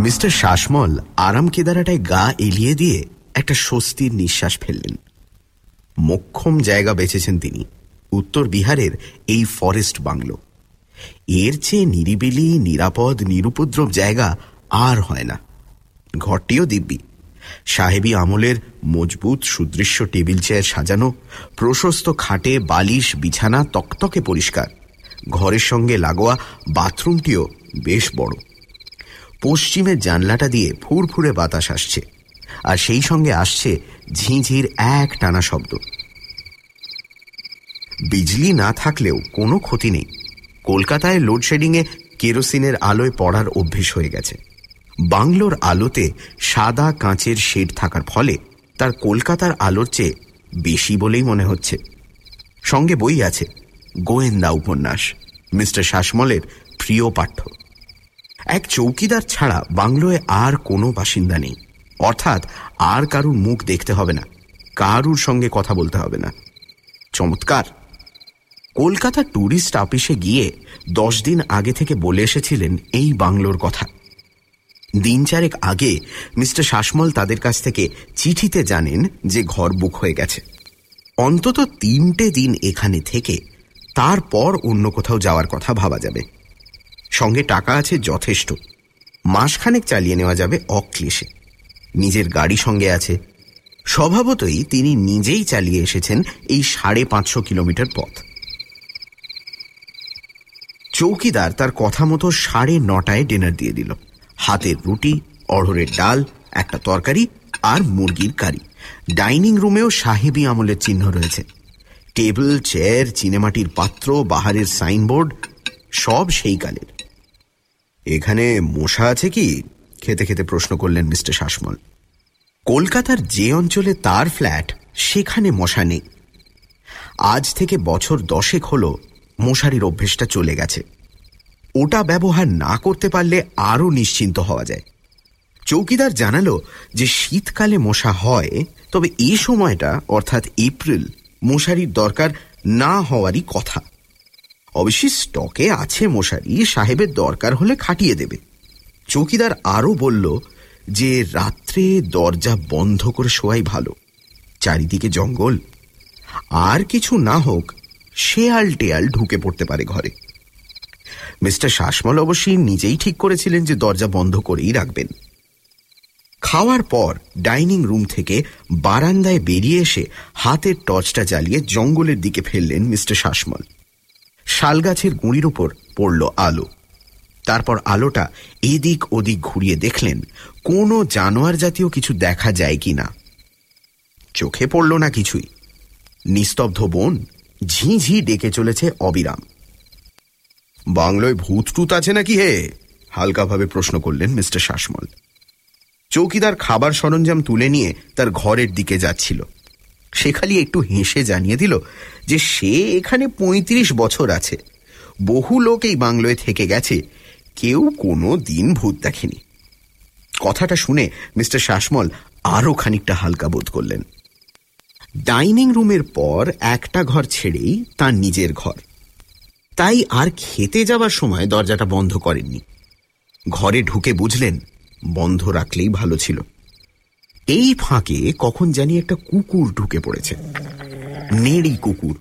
Mister Sasmal আরাম কেদারাটায় গা এলিয়ে দিয়ে একটা স্বস্তির নিঃশ্বাস ফেললেন। মক্ষম জায়গা বেছেছেন তিনি। উত্তর বিহারের এই ফরেস্ট বাংলো। এর চেয়ে নিরিবিলি, নিরাপদ, নিরুপদ্রব জায়গা আর হয় না। ঘরটিও দিব্যি। সাহেবী আমলের মজবুত সুদৃশ্য টেবিল চেয়ার সাজানো, প্রশস্ত খাটে বালিশ, বিছানা তকতকে পরিষ্কার। ঘরের সঙ্গে লাগোয়া বাথরুমটিও বেশ বড়। পশ্চিমের জানলাটা দিয়ে ফুরফুরে বাতাস আসছে, আর সেই সঙ্গে আসছে ঝিঁঝির এক টানা শব্দ। বিজলি না থাকলেও কোনো ক্ষতি নেই। কলকাতায় লোডশেডিংয়ে কেরোসিনের আলোয় পড়ার অভ্যেস হয়ে গেছে। বাংলোর আলোতে সাদা কাঁচের শেড থাকার ফলে তার কলকাতার আলোর চেয়ে বেশি বলেই মনে হচ্ছে। সঙ্গে বই আছে, গোয়েন্দা উপন্যাস, মিস্টার শাসমলের প্রিয় পাঠ্য। এক চৌকিদার ছাড়া বাংলোয় আর কোনো বাসিন্দা নেই। অর্থাৎ আর কারুর মুখ দেখতে হবে না, কারুর সঙ্গে কথা বলতে হবে না। চমৎকার! কলকাতা ট্যুরিস্ট অফিসে গিয়ে দশ দিন আগে থেকে বলে এসেছিলেন এই বাংলোর কথা। দিন চারেক আগে মিস্টার শাসমল তাদের কাছ থেকে চিঠিতে জানেন যে ঘর বুক হয়ে গেছে। অন্তত তিনটে দিন এখানে থেকে তারপর অন্য কোথাও যাওয়ার কথা ভাবা যাবে। সঙ্গে টাকা আছে যথেষ্ট। মাসখানেক চালিয়ে নেওয়া যাবে অক্লেশে। নিজের গাড়ি সঙ্গে আছে। স্বভাবতই তিনি নিজেই চালিয়ে এসেছেন এই সাড়ে পাঁচশো কিলোমিটার পথ। চৌকিদার তার কথা মতো সাড়ে নটায় ডিনার দিয়ে দিল। হাতের রুটি, অড়হরের ডাল, একটা তরকারি আর মুরগির কারি। ডাইনিং রুমেও সাহেবী আমলের চিহ্ন রয়েছে। টেবিল, চেয়ার, চিনেমাটির পাত্র, বাহারের সাইনবোর্ড, সব সেই কালের। এখানে মশা আছে কি? খেতে খেতে প্রশ্ন করলেন মিস্টার শাসমল। কলকাতার যে অঞ্চলে তার ফ্ল্যাট, সেখানে মশা নেই। আজ থেকে বছর দশেক হল মশারির অভ্যেসটা চলে গেছে। ওটা ব্যবহার না করতে পারলে আরও নিশ্চিন্ত হওয়া যায়। চৌকিদার জানালো যে শীতকালে মশা হয়, তবে এই সময়টা, অর্থাৎ এপ্রিল, মশারির দরকার না হওয়ারই কথা। অবশ্যই স্টকে আছে মশারি, সাহেবের দরকার হলে খাটিয়ে দেবে। চৌকিদার আরও বলল যে রাত্রে দরজা বন্ধ করে শোয়াই ভালো। চারিদিকে জঙ্গল। আর কিছু না হোক, শেয়াল টেয়াল ঢুকে পড়তে পারে ঘরে। মিস্টার শাসমল অবশ্যই নিজেই ঠিক করেছিলেন যে দরজা বন্ধ করেই রাখবেন। খাওয়ার পর ডাইনিং রুম থেকে বারান্দায় বেরিয়ে এসে হাতের টর্চটা জ্বালিয়ে জঙ্গলের দিকে ফেললেন মিস্টার শাসমল। শালগাছের গুঁড়ির উপর পড়ল আলো। তারপর আলোটা এদিক ওদিক ঘুরিয়ে দেখলেন, কোনো জানোয়ার জাতীয় কিছু দেখা যায় কি না চোখে পড়ল না কিছুই। নিস্তব্ধ বন ঝিঝি ডেকে চলেছে অবিরাম। বাংলোয় ভূত টুত আছে নাকি হে? হালকাভাবে প্রশ্ন করলেন মিস্টার শাসমল। চৌকিদার খাবার সরঞ্জাম তুলে নিয়ে তার ঘরের দিকে যাচ্ছিল। সে খালি একটু হেসে জানিয়ে দিল যে সে এখানে ৩৫ বছর আছে। বহু লোক এই বাংলোয় থেকে গেছে। কেউ কোনো দিন ভূত দেখেনি। কথাটা শুনে মিস্টার শাসমল আরও খানিকটা হালকা বোধ করলেন। ডাইনিং রুমের পর একটা ঘর ছেড়েই তার নিজের ঘর। তাই আর খেতে যাবার সময় দরজাটা বন্ধ করেননি। ঘরে ঢুকে বুঝলেন, বন্ধ রাখলেই ভালো ছিল। এই ফাঁকে কখন জানি একটা কুকুর ঢুকে পড়েছে। নেড়ি কুকুর,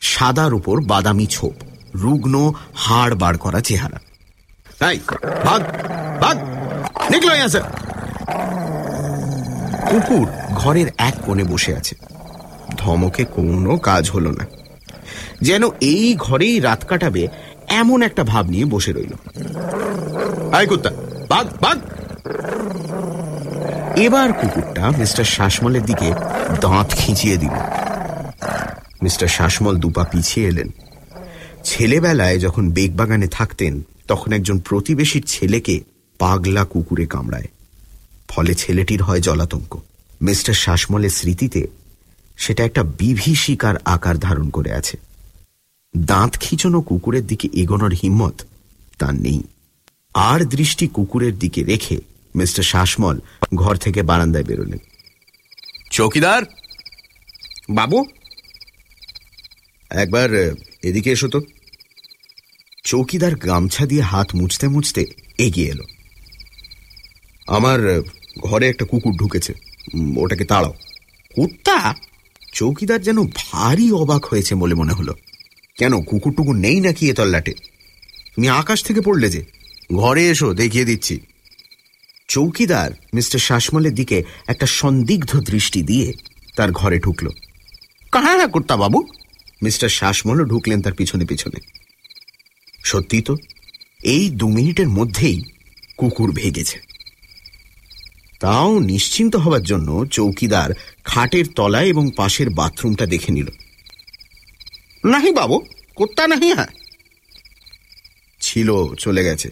সাদার উপর বাদামি ছোপ, রুগ্ন, হাড় বার করা চেহারা। ভাগ ভাগ কুকুর ঘরের এক কোণে বসে আছে। ধমকে কোনো কাজ হলো না। যেন এই ঘরেই রাত কাটাবে এমন একটা ভাব নিয়ে বসে রইল। এবার কুকুরটা মিস্টার শাসমলের দিকে দাঁত খিঁচিয়ে দিল। মিস্টার শাসমল দুপা পিছিয়ে এলেন। ছেলেবেলায় যখন বেগবাগানে থাকতেন, তখন একজন প্রতিবেশীর ছেলেকে পাগলা কুকুরে কামড়ায়। ফলে ছেলেটির হয় জলাতঙ্ক। মিস্টার শাসমলের স্মৃতিতে সেটা একটা বিভীষিকার আকার ধারণ করে আছে। দাঁত খিচনো কুকুরের দিকে এগোনোর হিম্মত তার নেই। আর দৃষ্টি কুকুরের দিকে রেখে মিস্টার শাসমল ঘর থেকে বারান্দায় বেরোলেন। চৌকিদার? বাবু? একবার এদিকে এসো তো। চৌকিদার গামছা দিয়ে হাত মুছতে মুছতে এগিয়ে এলো। আমার ঘরে একটা কুকুর ঢুকেছে। ওটাকে তাড়াও। কুত্তা? চৌকিদার যেন ভারী অবাক হয়েছে বলে মনে হলো। কেন কুকুর টুকুর নেই নাকি এ তল্লাটে? তুমি আকাশ থেকে পড়লে যে। ঘরে এসো, দেখিয়ে দিচ্ছি। চৌকিদার মিস্টার শাসমলের দিকে একটা সন্দিগ্ধ দৃষ্টি দিয়ে তার ঘরে ঢুকল। কাহা না কুত্তা বাবু? মিস্টার শাসমলও ঢুকলেন তার পিছনে পিছনে। সত্যি তো, এই দু মিনিটের মধ্যেই কুকুর ভেগেছে। তাও নিশ্চিন্ত হবার জন্য চৌকিদার খাটের তলায় এবং পাশের বাথরুমটা দেখে নিল। নাহি বাবু, কুত্তা নাহি হ্যাঁ। ছিল, চলে গেছে।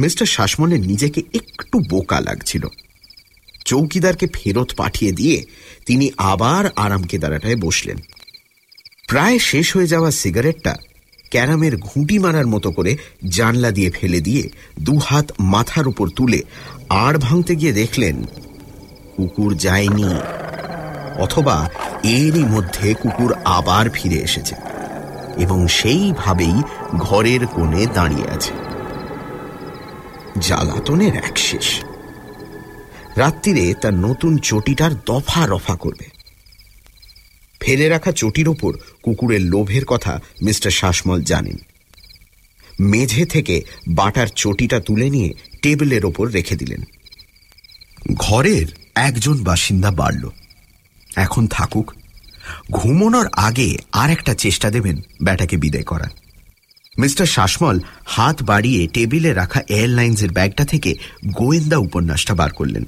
মিস্টার শাসমলের নিজেকে একটু বোকা লাগছিল। চৌকিদারকে ফেরত পাঠিয়ে দিয়ে তিনি আবার আরাম কেদারাটায় বসলেন। প্রায় শেষ হয়ে যাওয়া সিগারেটটা ক্যারামের ঘুঁটি মারার মতো করে জানলা দিয়ে ফেলে দিয়ে দু হাত মাথার উপর তুলে আড় ভাঙতে গিয়ে দেখলেন, কুকুর যায়নি। অথবা এরই মধ্যে কুকুর আবার ফিরে এসেছে এবং সেইভাবেই ঘরের কোণে দাঁড়িয়ে আছে। জ্বালাতনের এক শেষ। রাত্রিরে তার নতুন চটিটার দফা রফা করবে। ফেলে রাখা চটির ওপর কুকুরের লোভের কথা মিস্টার শাসমল জানেন। মেঝে থেকে বাটার চটিটা তুলে নিয়ে টেবিলের ওপর রেখে দিলেন। ঘরের একজন বাসিন্দা বাড়ল। এখন থাকুক। ঘুমোনোর আগে আর একটা চেষ্টা দেবেন ব্যাটাকে বিদায় করার। মিস্টার শাসমল হাত বাড়িয়ে টেবিলে রাখা এয়ারলাইন্সের ব্যাগটা থেকে গোয়েন্দা উপন্যাসটা বার করলেন।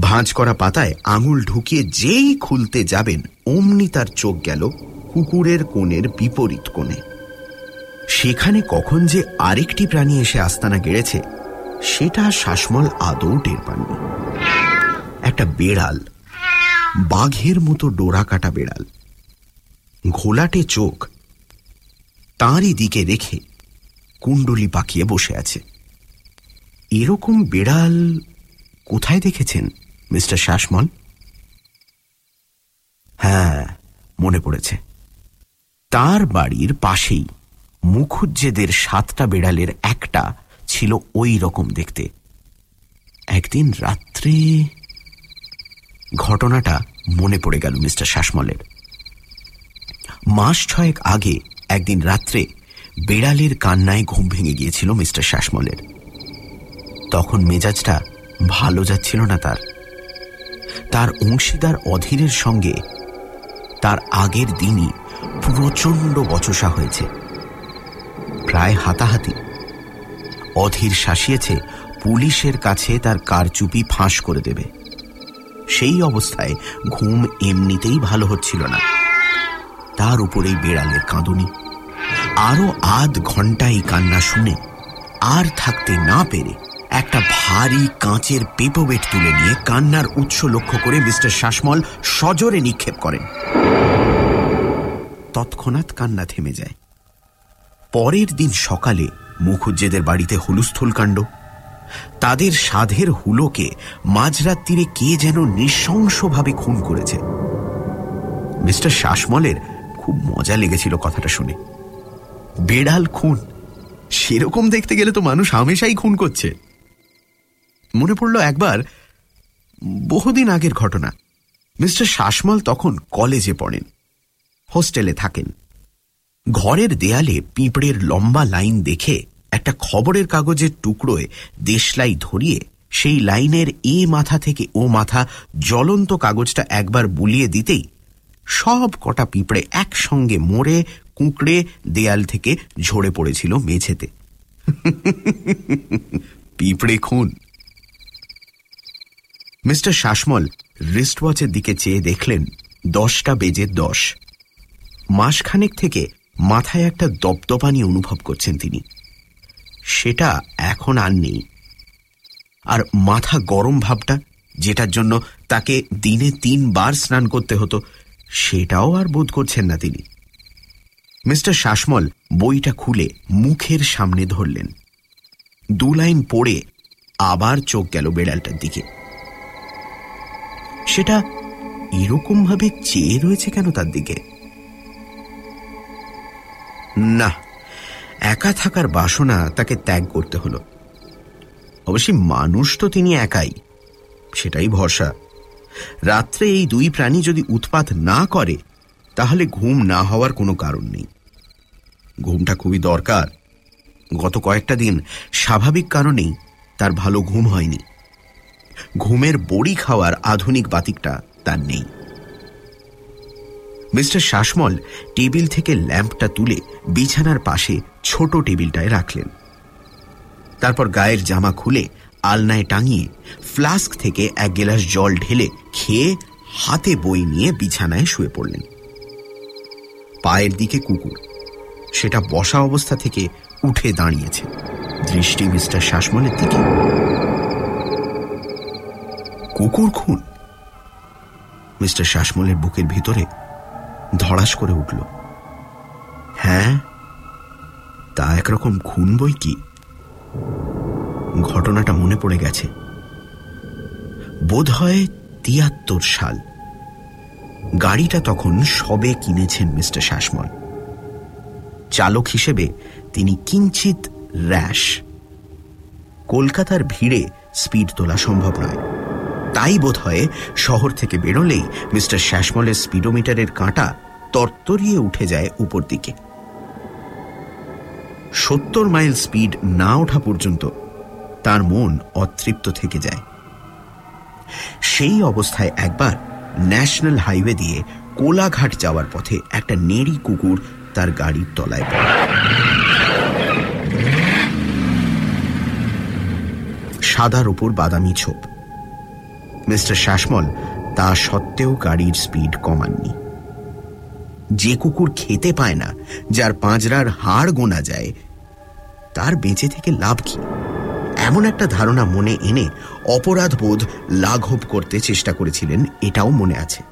ভাঁজ করা পাতায় আঙুল ঢুকিয়ে যেই খুলতে যাবেন, অমনি তার চোখ গেল কুকুরের কোণের বিপরীত কোণে। সেখানে কখন যে আরেকটি প্রাণী এসে আস্তানা গেড়েছে, সেটা শাসমল আদৌ টের পাননি। একটা বেড়াল বাঘের মতো ডোরা কাটা বেড়াল। ঘোলাটে চোখ তাঁরই দিকে রেখে কুণ্ডলি পাকিয়ে বসে আছে। এরকম বেড়াল কোথায় দেখেছেন, মিস্টার শাসমল? হ্যাঁ মনে পড়েছে। তার বাড়ির পাশেই মুখুজ্জেদের সাতটা বেড়ালের একটা ছিল ওই রকম দেখতে। একদিন রাত্রে ঘটনাটা মনে পড়ে গেল মিস্টার শাসমলের। মাস ছয়েক আগে, একদিন রাত্রে, বেড়ালের কান্নায় ঘুম ভেঙে গিয়েছিল মিস্টার শাসমলের। তখন মেজাজটা ভালো যাচ্ছিল না তার। তার অংশীদার অধীরের সঙ্গে তার আগের দিনই প্রচণ্ড বচসা হয়েছে। প্রায় হাতাহাতি। অধীর শাসিয়েছে পুলিশের কাছে তার কারচুপি ফাঁস করে দেবে। সেই অবস্থায় ঘুম এমনিতেই ভালো হচ্ছিল না। তার উপরেই বেড়ালের কাঁদুনি। আরও আধ ঘন্টাই কান্না শুনে আর থাকতে না পেরে একটা ভারী কাঁচের পেপোবেট তুলে নিয়ে কান্নার উৎস লক্ষ্য করে মিস্টার শাসমল সজোরে নিক্ষেপ করেন। তৎক্ষণাৎ কান্না থেমে যায়। পরের দিন সকালে মুখুজ্জেদের বাড়িতে হুলুস্থুল কাণ্ড। তাদের সাধের হুলোকে মাঝরাত্রিরে কে যেন নৃশংসভাবে খুন করেছে। মিস্টার শাসমলের খুব মজা লেগেছিল কথাটা শুনে। বেড়াল খুন, সেরকম দেখতে গেলে তো মানুষ হামেশাই খুন করছে। মনে পড়ল একবার, বহুদিন আগের ঘটনা। মিস্টার শাসমল তখন কলেজে পড়েন, হোস্টেলে থাকেন। ঘরের দেয়ালে পিঁপড়ের লম্বা লাইন দেখে একটা খবরের কাগজের টুকরোয় দেশলাই ধরিয়ে সেই লাইনের এ মাথা থেকে ও মাথা জ্বলন্ত কাগজটা একবার বুলিয়ে দিতেই সব কটা পিঁপড়ে একসঙ্গে মরে, কুঁকড়ে, দেয়াল থেকে ঝরে পড়েছিল মেঝেতে। পিঁপড়ে খুন। মিস্টার শাসমল রিস্টওয়াচের দিকে চেয়ে দেখলেন, দশটা বেজে দশ। মাসখানেক থেকে মাথায় একটা দপদপানি অনুভব করছেন তিনি। সেটা এখন আর নেই। আর মাথা গরম ভাবটা, যেটার জন্য তাকে দিনে তিনবার স্নান করতে হতো, সেটাও আর বোধ করছেন না তিনি। মিস্টার শাসমল বইটা খুলে মুখের সামনে ধরলেন। দু লাইন পড়ে আবার চোখ গেল বেড়ালটার দিকে। সেটা এরকম ভাবে চেয়ে রয়েছে কেন তার দিকে? না একা থাকার বাসনা তাকে ত্যাগ করতে হলো। অবশ্যই মানুষ তো তিনি একাই, সেটাই ভরসা। রাত্রে এই দুই প্রাণী যদি উৎপাত না করে, তাহলে ঘুম না হওয়ার কোনো কারণ নেই। ঘুমটা খুবই দরকার। গত কয়েকটা দিন স্বাভাবিক কারণেই তার ভালো ঘুম হয়নি। ঘুমের বড়ি খাওয়ার আধুনিক বাতিকটা তার নেই। মিস্টার শাসমল টেবিল থেকে ল্যাম্পটা তুলে বিছানার পাশে ছোট টেবিলটায় রাখলেন। তারপর গায়ের জামা খুলে আলনায় টাঙিয়ে ফ্লাস্ক থেকে এক গেলাস জল ঢেলে খেয়ে হাতে বই নিয়ে বিছানায় শুয়ে পড়লেন। পায়ের দিকে কুকুর। সেটা বসা অবস্থা থেকে উঠে দাঁড়িয়েছে। দৃষ্টি মিস্টার শাসমলের দিকে। কুকুর খুন? মিস্টার শাসমলের বুকের ভিতরে ধড়াস করে উঠল। হ্যাঁ তা একরকম খুন বই কি? ঘটনাটা মনে পড়ে গেছে। বোধ হয় তিয়াত্তর সাল। গাড়িটা তখন সবে কিনেছেন মিস্টার শাসমল। চালক হিসেবে তিনি কিঞ্চিত র্যাশ। কলকাতার ভিড়ে স্পিড তোলা সম্ভব নয়। তাই বোধ হয় শহর থেকে বেরোলেই মিস্টার শ্যাসমলের স্পিডোমিটারের কাঁটা তরতরিয়ে উঠে যায় উপর দিকে সত্তর মাইল স্পিড না ওঠা পর্যন্ত তার মন অতৃপ্ত থেকে যায়। সেই অবস্থায় একবার ন্যাশনাল হাইওয়ে দিয়ে কোলাঘাট যাওয়ার পথে একটা নেড়ি কুকুর তার গাড়ির তলায় পড়ে। সাদার উপর বাদামি ছোপ। মিস্টার শাসমল, তা সত্ত্বেও গাড়ির স্পিড কমাননি। যে কুকুর খেতে পায় না, যার পাঁজরার হাড় গোনা যায়, তার বেঁচে থেকে লাভ কি? এমন একটা ধারণা মনে এনে অপরাধবোধ লাঘব করতে চেষ্টা করেছিলেন, এটাও মনে আছে।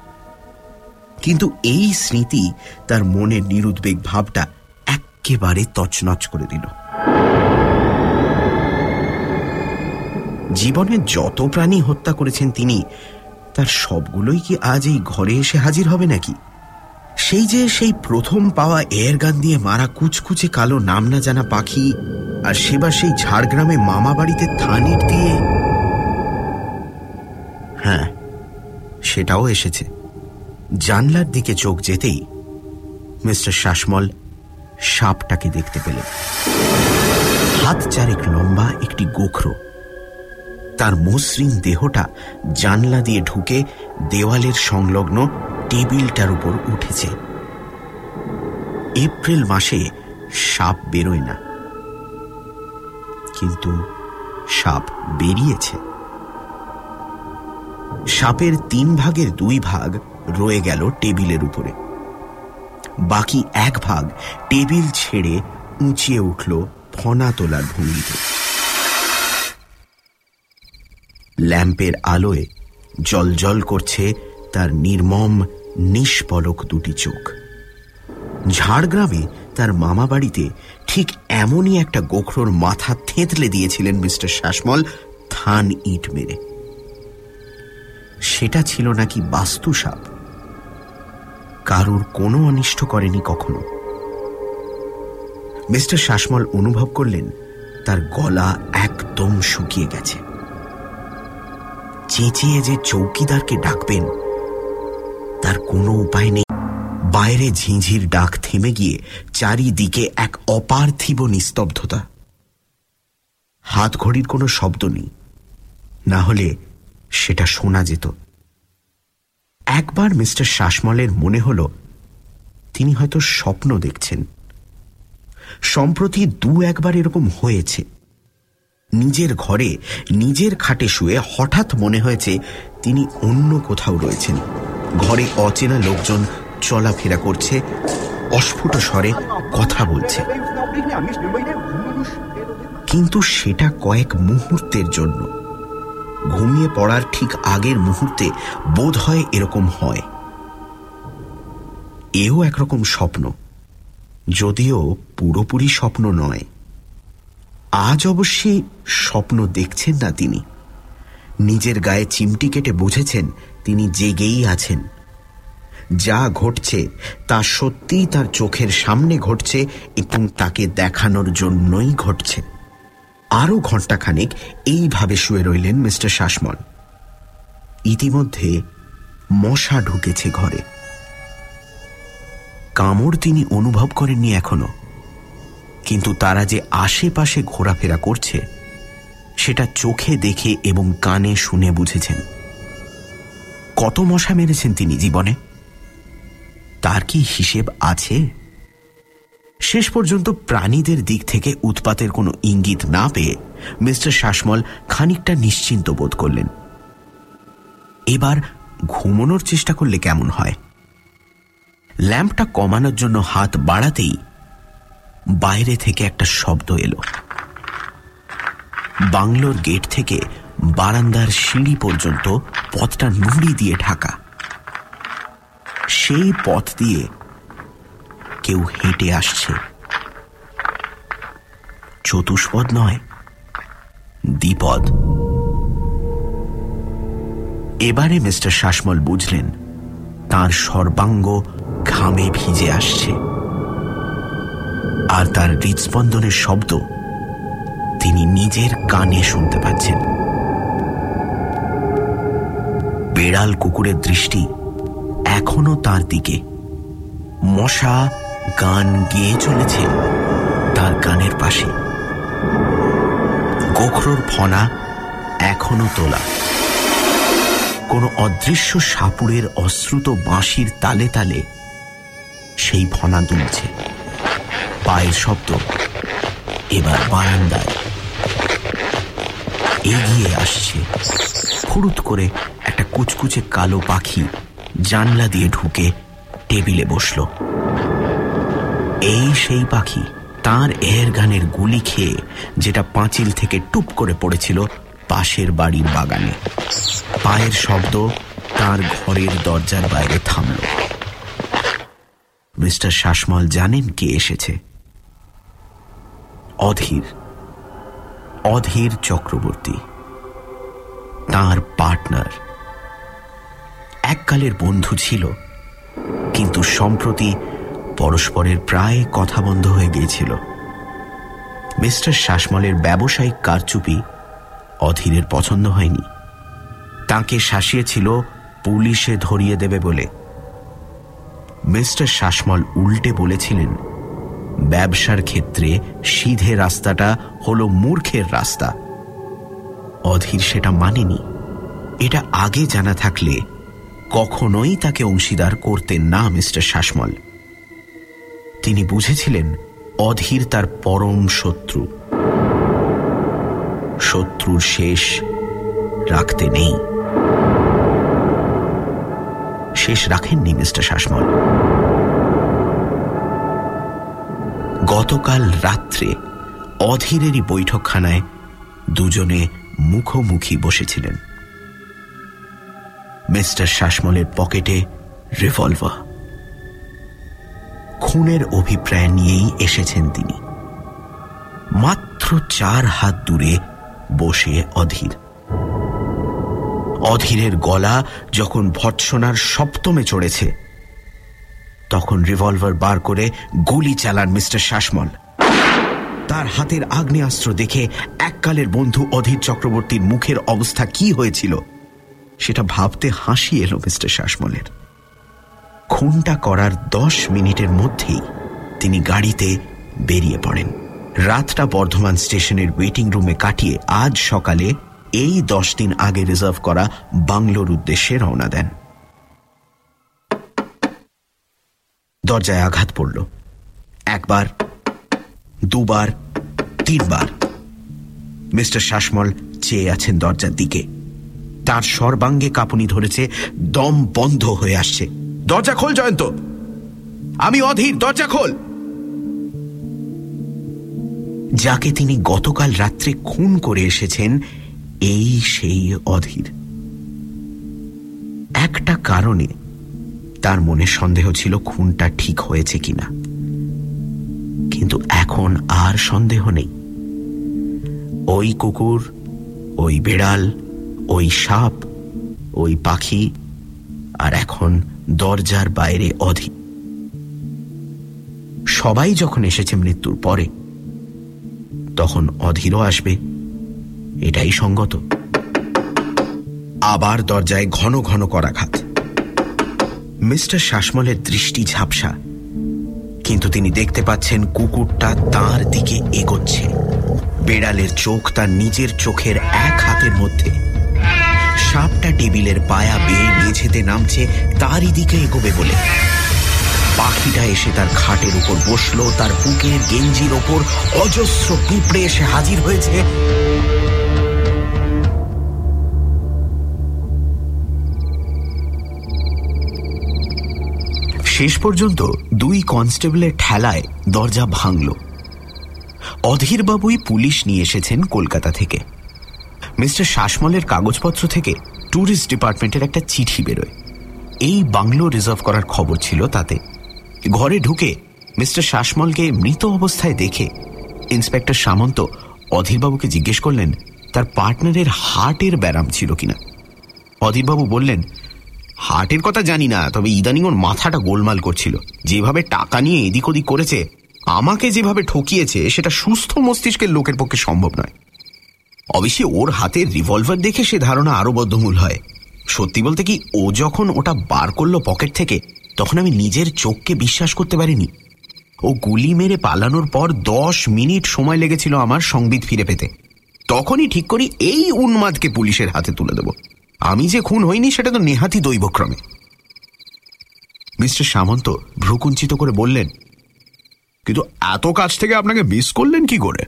কিন্তু এই স্মৃতি তার মনের নিরুদ্বেগ ভাবটা একেবারে তছনছ করে দিল। জীবনে যত প্রাণী হত্যা করেছেন তিনি, তার সবগুলোই কি আজ এই ঘরে এসে হাজির হবে নাকি? সেই যে সেই প্রথম পাওয়া এয়ারগান দিয়ে মারা কুচকুচে কালো নাম না জানা পাখি, আর সেবার সেই ঝাড়গ্রামে মামা বাড়িতে থানির দিয়ে। হ্যাঁ সেটাও এসেছে। জানলার দিকে চোখ যেতেই মিস্টার শাসমল সাপটাকে দেখতে পেলেন। হাত চারেক লম্বা একটি গোখরো। তার মসৃণ দেহটা জানলা দিয়ে ঢুকে দেওয়ালের সংলগ্ন টেবিলটার উপর উঠেছে। এপ্রিল মাসে সাপ বেরোয় না। কিন্তু সাপ বেরিয়েছে। সাপের তিন ভাগের দুই ভাগ রয়ে গেল টেবিলের উপরে। বাকি এক ভাগ টেবিল ছেড়ে উঁচিয়ে উঠল ফনা তোলার ভঙ্গিতে। ল্যাম্পের আলোয় জলজল করছে তার নির্মম নিষ্পলক দুটি চোখ। ঝাড়গ্রামে তার মামা বাড়িতে ঠিক এমনই একটা গোখরোর মাথা থেঁতলে দিয়েছিলেন মিস্টার শাসমল থান ইট মেরে। সেটা ছিল নাকি বাস্তুসাপ কারুর কোনো অনিষ্ট করেনি কখনো? মিস্টার শাসমল অনুভব করলেন, তার গলা একদম শুকিয়ে গেছে। চেঁচিয়ে যে চৌকিদারকে ডাকবেন, তার কোনো উপায় নেই। বাইরে ঝিঁঝির ডাক থেমে গিয়ে চারিদিকে এক অপার্থিব নিস্তব্ধতা। হাত ঘড়ির কোনো শব্দ নেই। না হলে সেটা শোনা যেত। একবার মিস্টার শাসমলের মনে হল, তিনি হয়তো স্বপ্ন দেখছেন। সম্প্রতি দু একবার এরকম হয়েছে। নিজের ঘরে, নিজের খাটে শুয়ে হঠাৎ মনে হয়েছে তিনি অন্য কোথাও রয়েছেন। ঘরে অচেনা লোকজন চলাফেরা করছে, অস্ফুট স্বরে কথা বলছে। কিন্তু সেটা কয়েক মুহূর্তের জন্য। ঘুমিয়ে পড়ার ঠিক আগের মুহূর্তে বোধ হয় এরকম হয়। এও একরকম স্বপ্ন, যদিও পুরোপুরি স্বপ্ন নয়। আজ অবশ্যই স্বপ্ন দেখছেন না তিনি। নিজের গায়ে চিমটি কেটে বুঝেছেন তিনি জেগেই আছেন। যা ঘটছে তা সত্যিই তার চোখের সামনে ঘটছে এবং তাকে দেখানোর জন্যই ঘটছে। আরও ঘণ্টাখানেক এইভাবে শুয়ে রইলেন মিস্টার শাসমল। ইতিমধ্যে মশা ঢুকেছে ঘরে। কামড় তিনি অনুভব করেননি এখনও। কিন্তু তারা যে আশেপাশে ঘোরাফেরা করছে, সেটা চোখে দেখে এবং কানে শুনে বুঝেছেন। কত মশা মেরেছেন তিনি জীবনে? তার কি হিসেব আছে? শেষ পর্যন্ত প্রাণীদের দিক থেকে উৎপাতের কোনো ইঙ্গিত না পেয়ে মিস্টার শাসমল খানিকটা নিশ্চিন্ত বোধ করলেন। এবার ঘুমনোর চেষ্টা করলে কেমন হয়? ল্যাম্পটা কমানোর জন্য হাত বাড়াতেই বাইরে থেকে একটা শব্দ এলো। বাংলোর গেট থেকে বারান্দার সিঁড়ি পর্যন্ত পথটা নুড়ি দিয়ে ঢাকা। সেই পথ দিয়ে কেউ হেঁটে আসছে। চতুষ্পদ নয়, দ্বিপদ। এবারে মিস্টার শাসমল বুঝলেন, তার সর্বাঙ্গ ঘামে ভিজে আসছে। আর তার হৃদস্পন্দনের শব্দ তিনি নিজের কানে শুনতে পাচ্ছেন। বেড়াল কুকুরের দৃষ্টি এখনও তার দিকে। মশা গান গেয়ে চলেছে তার গানের পাশে। গোখরোর ফনা এখনও তোলা। কোনো অদৃশ্য সাপুরের অশ্রুত বাঁশির তালে তালে সেই ফনা দুলছে। পায়ের শব্দ। এবার বারান্দায় এগিয়ে আসছে ফুরুত করে একটা কুচকুচে কালো পাখি জানলা দিয়ে ঢুকে টেবিলে বসল। এই সেই পাখি তার এর গানের গুলি খেয়ে যেটা পাঁচিল থেকে টুপ করে পড়েছিল পাশের বাড়ির বাগানে। পায়ের শব্দ তার ঘরের দরজার বাইরে থামল। মিস্টার শাসমল জানেন কে এসেছে। অধীর অধীর চক্রবর্তী, তার পার্টনার। এককালের বন্ধু ছিল, কিন্তু সম্প্রতি পরস্পরের প্রায় কথা বন্ধ হয়ে গিয়েছিল। মিস্টার শাসমলের ব্যবসায়িক কারচুপি অধীরের পছন্দ হয়নি। তাকে শাসিয়েছিল, পুলিশে ধরিয়ে দেবে বলে। মিস্টার শাসমল উল্টে বলেছিলেন ব্যবসার ক্ষেত্রে সিধে রাস্তাটা হলো মূর্খের রাস্তা। অধীর সেটা মানেনি। এটা আগে জানা থাকলে কখনোই তাকে অংশীদার করতেন না, মিস্টার শাসমল। তিনি বুঝেছিলেন অধীর তার পরম শত্রু। শত্রুর শেষ রাখতে নেই। শেষ রাখেননি, মিস্টার শাসমল। গতকাল রাত্রে অধীরেরই বৈঠকখানায় দুজনে মুখোমুখি বসেছিলেন। মিস্টার শাসমলের পকেটে রিভলভার। খুনের অভিপ্রায় নিয়েই এসেছেন তিনি। মাত্র চার হাত দূরে বসে অধীর। অধীরের গলা যখন ভৎসনার সপ্তমে চড়েছে তখন রিভলভার বার করে গুলি চালান মিস্টার শাসমল। তার হাতের আগ্নেয়াস্ত্র দেখে এককালের বন্ধু অধীর চক্রবর্তীর মুখের অবস্থা কি হয়েছিল, সেটা ভাবতে হাসি এলো মিস্টার শাসমলের। খুনটা করার দশ মিনিটের মধ্যেই তিনি গাড়িতে বেরিয়ে পড়েন। রাতটা বর্ধমান স্টেশনের ওয়েটিং রুমে কাটিয়ে আজ সকালে এই দশ দিন আগে রিজার্ভ করা বাংলোর উদ্দেশ্যে রওনা দেন। দরজায় আঘাত পড়ল। একবার, দুবার, তিনবার। মিস্টার শাসমল চেয়ে আছেন দরজার দিকে। তার সর্বাঙ্গে কাঁপুনি ধরেছে, দম বন্ধ হয়ে আসছে। দরজা খোল, জয়ন্ত। আমি অধীর, দরজা খোল। যাকে তিনি গতকাল রাত্রে খুন করে এসেছেন, এই সেই অধীর। একটা কারণে তার মনে সন্দেহ ছিল খুনটা ঠিক হয়েছে কিনা। কিন্তু এখন আর সন্দেহ নেই। ওই কুকুর, ওই বেড়াল, ওই সাপ, ওই পাখি, আর এখন দরজার বাইরে অধি। সবাই যখন এসেছে মৃত্যুর পরে, তখন অধীরও আসবে। এটাই সঙ্গত। আবার দরজায় ঘন ঘন করাঘাত। মিস্টার শাসমলের দৃষ্টি ঝাপসা। কিন্তু তিনি দেখতে পাচ্ছেন কুকুরটা তার দিকে এগোচ্ছে। বেড়ালের চোখ তার নিজের চোখের এক হাতের মধ্যে। সাপটা টেবিলের পায়া বেয়ে মেঝেতে নামছে, তারই দিকে এগোবে বলে। পাখিটা এসে তার খাটের উপর বসল, তার বুকের গেঞ্জির ওপর অজস্র পিঁপড়ে এসে হাজির হয়েছে। শেষ পর্যন্ত দুই কনস্টেবলের ঠেলায় দরজা ভাঙল। অধীরবাবুই পুলিশ নিয়ে এসেছেন কলকাতা থেকে। মিস্টার শাসমলের কাগজপত্র থেকে ট্যুরিস্ট ডিপার্টমেন্টের একটা চিঠি বেরোয়। এই বাংলো রিজার্ভ করার খবর ছিল তাতে। ঘরে ঢুকে মিস্টার শাসমলকে মৃত অবস্থায় দেখে ইন্সপেক্টর সামন্ত অধীরবাবুকে জিজ্ঞেস করলেন, তার পার্টনারের হার্টের ব্যারাম ছিল কিনা? অধীরবাবু বললেন হার্টের কথা জানি না, তবে ইদানিং ওর মাথাটা গোলমাল করছিল। যেভাবে টাকা নিয়ে এদিক ওদিক করেছে, আমাকে যেভাবে ঠকিয়েছে, সেটা সুস্থ মস্তিষ্কের লোকের পক্ষে সম্ভব নয়। অবশ্যই ওর হাতে রিভলভার দেখে সে ধারণা আরও বদ্ধমূল হয়। সত্যি বলতে কি, ও যখন ওটা বার করল পকেট থেকে, তখন আমি নিজের চোখকে বিশ্বাস করতে পারিনি। ও গুলি মেরে পালানোর পর দশ মিনিট সময় লেগেছিল আমার সংবিদ ফিরে পেতে। তখনই ঠিক করি এই উন্মাদকে পুলিশের হাতে তুলে দেব। আমি যে খুন হইনি, সেটা তো নেহাতি দৈবক্রমে। মিস্টার সামন্ত ভ্রুকুঞ্চিত করে বললেন, কিন্তু এত কাছ থেকে আপনাকে মিস করলেন কি করে?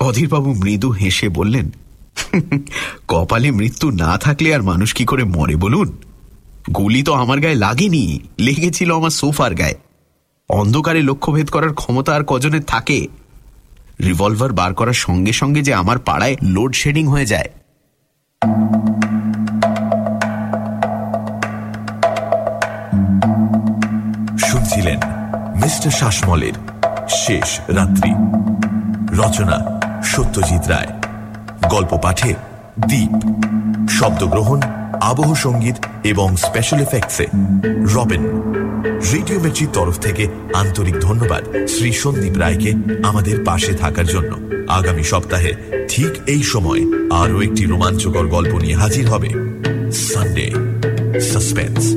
অধীরবাবু মৃদু হেসে বললেন, কপালে মৃত্যু না থাকলে আর মানুষ কি করে মরে বলুন? গুলি তো আমার গায়ে লাগেনি, লেগেছিল আমার সোফার গায়ে। অন্ধকারে লক্ষ্যভেদ করার ক্ষমতা আর কজনের থাকে? রিভলভার বার করার সঙ্গে সঙ্গে যে আমার পাড়ায় লোডশেডিং হয়ে যায় মিস্টার শাসমলের শেষ রাত্রি। রচনা সত্যজিৎ রায়। গল্প পাঠে দ্বীপ শব্দগ্রহণ আবহ সংগীত এবং স্পেশাল এফেক্টসে রবেন। রেডিও মেট্রির তরফ থেকে আন্তরিক ধন্যবাদ শ্রী সন্দীপ রায়কে আমাদের পাশে থাকার জন্য। আগামী সপ্তাহে ঠিক এই সময় আরও একটি রোমাঞ্চকর গল্প নিয়ে হাজির হবে। Sunday suspense